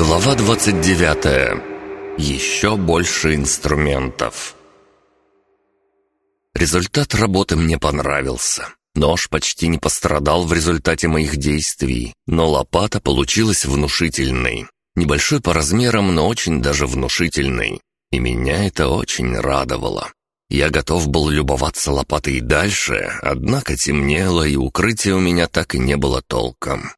Глава 29. Еще больше инструментов. Результат работы мне понравился. Нож почти не пострадал в результате моих действий, но лопата получилась внушительной. Небольшой по размерам, но очень даже внушительной. И меня это очень радовало. Я готов был любоваться лопатой и дальше, однако темнело, и укрытия у меня так и не было толком.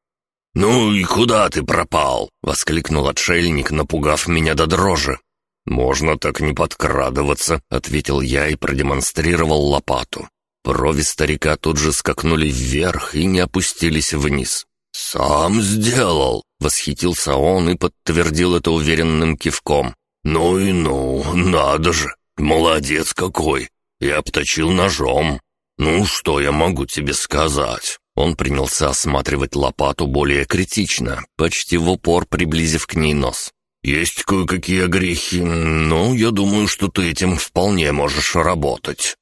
«Ну и куда ты пропал?» — воскликнул отшельник, напугав меня до дрожи. «Можно так не подкрадываться», — ответил я и продемонстрировал лопату. Брови старика тут же скакнули вверх и не опустились вниз. «Сам сделал!» — восхитился он и подтвердил это уверенным кивком. «Ну и ну, надо же! Молодец какой! Я обточил ножом. Ну, что я могу тебе сказать?» Он принялся осматривать лопату более критично, почти в упор приблизив к ней нос. «Есть кое-какие грехи, но я думаю, что ты этим вполне можешь работать.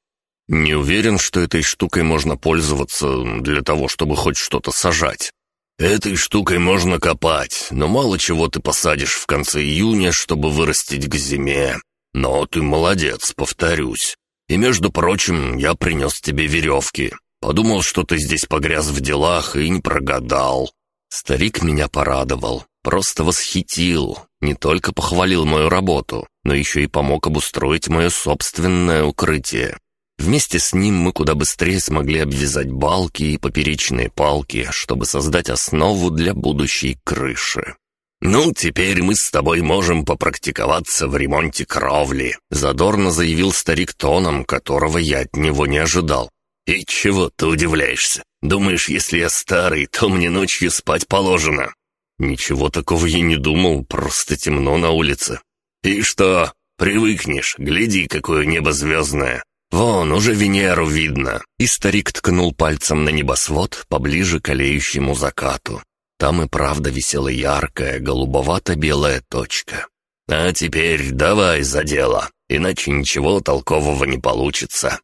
Не уверен, что этой штукой можно пользоваться для того, чтобы хоть что-то сажать. Этой штукой можно копать, но мало чего ты посадишь в конце июня, чтобы вырастить к зиме. Но ты молодец, повторюсь. И, между прочим, я принес тебе веревки. Подумал, что ты здесь погряз в делах и не прогадал. Старик меня порадовал, просто восхитил. Не только похвалил мою работу, но еще и помог обустроить мое собственное укрытие. Вместе с ним мы куда быстрее смогли обвязать балки и поперечные палки, чтобы создать основу для будущей крыши. «Ну, теперь мы с тобой можем попрактиковаться в ремонте кровли», задорно заявил старик тоном, которого я от него не ожидал. «И чего ты удивляешься? Думаешь, если я старый, то мне ночью спать положено?» «Ничего такого я не думал, просто темно на улице». «И что? Привыкнешь, гляди, какое небо звездное. «Вон, уже Венеру видно!» И старик ткнул пальцем на небосвод поближе к олеющему закату. Там и правда висела яркая, голубовато-белая точка. «А теперь давай за дело, иначе ничего толкового не получится».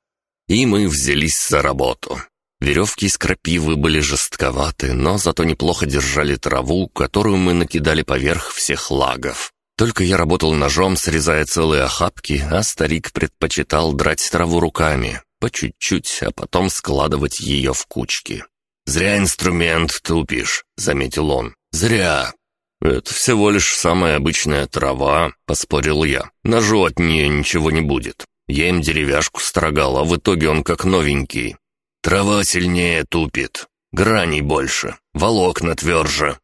И мы взялись за работу. Веревки из крапивы были жестковаты, но зато неплохо держали траву, которую мы накидали поверх всех лагов. Только я работал ножом, срезая целые охапки, а старик предпочитал драть траву руками, по чуть-чуть, а потом складывать ее в кучки. «Зря инструмент тупишь», — заметил он. «Зря». «Это всего лишь самая обычная трава», — поспорил я. «Ножу от нее ничего не будет. Я им деревяшку строгал, а в итоге он как новенький. Трава сильнее тупит, граней больше, волокна тверже».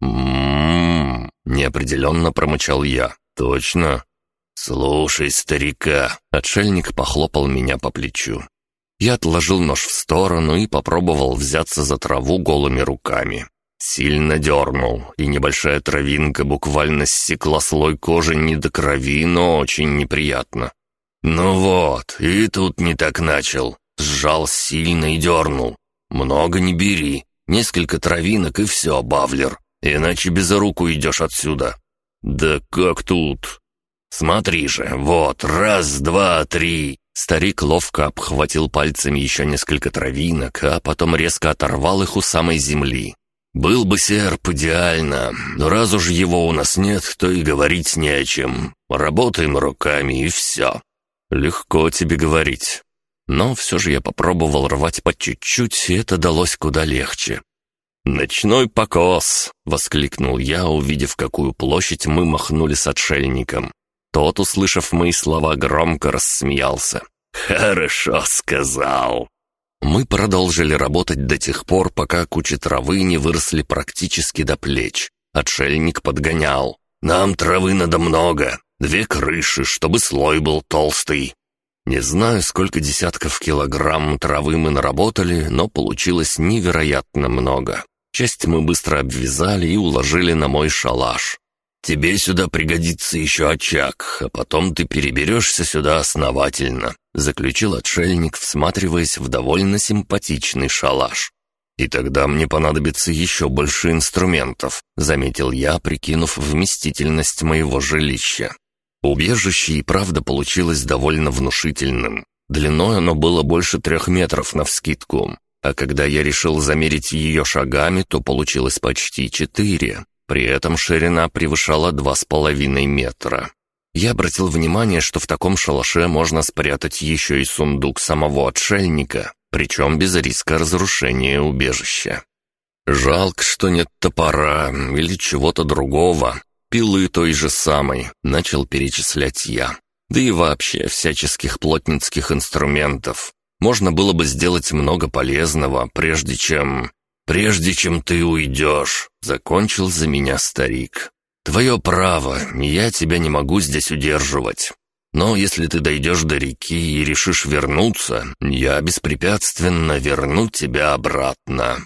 «М-м-м», неопределенно промычал я. «Точно?» «Слушай, старика!» — отшельник похлопал меня по плечу. Я отложил нож в сторону и попробовал взяться за траву голыми руками. Сильно дернул, и небольшая травинка буквально ссекла слой кожи не до крови, но очень неприятно. «Ну вот, и тут не так начал. Сжал сильно и дернул. Много не бери. Несколько травинок и все, Бавлер. Иначе без руку идешь отсюда». «Да как тут?» «Смотри же, вот, раз, два, три». Старик ловко обхватил пальцами еще несколько травинок, а потом резко оторвал их у самой земли. «Был бы серп идеально, но раз уж его у нас нет, то и говорить не о чем. Работаем руками и все». «Легко тебе говорить». Но все же я попробовал рвать по чуть-чуть, и это далось куда легче. «Ночной покос!» — воскликнул я, увидев, какую площадь мы махнули с отшельником. Тот, услышав мои слова, громко рассмеялся. «Хорошо сказал!» Мы продолжили работать до тех пор, пока кучи травы не выросли практически до плеч. Отшельник подгонял. «Нам травы надо много. Две крыши, чтобы слой был толстый». Не знаю, сколько десятков килограмм травы мы наработали, но получилось невероятно много. Часть мы быстро обвязали и уложили на мой шалаш. «Тебе сюда пригодится еще очаг, а потом ты переберешься сюда основательно», заключил отшельник, всматриваясь в довольно симпатичный шалаш. «И тогда мне понадобится еще больше инструментов», заметил я, прикинув вместительность моего жилища. Убежище и правда получилось довольно внушительным. Длиной оно было больше трех метров навскидку, а когда я решил замерить ее шагами, то получилось почти четыре. При этом ширина превышала два с половиной метра. Я обратил внимание, что в таком шалаше можно спрятать еще и сундук самого отшельника, причем без риска разрушения убежища. «Жалко, что нет топора или чего-то другого, пилы той же самой», — начал перечислять я. «Да и вообще всяческих плотницких инструментов. Можно было бы сделать много полезного, прежде чем... «Прежде чем ты уйдешь», — закончил за меня старик. «Твое право, я тебя не могу здесь удерживать. Но если ты дойдешь до реки и решишь вернуться, я беспрепятственно верну тебя обратно.